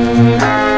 Música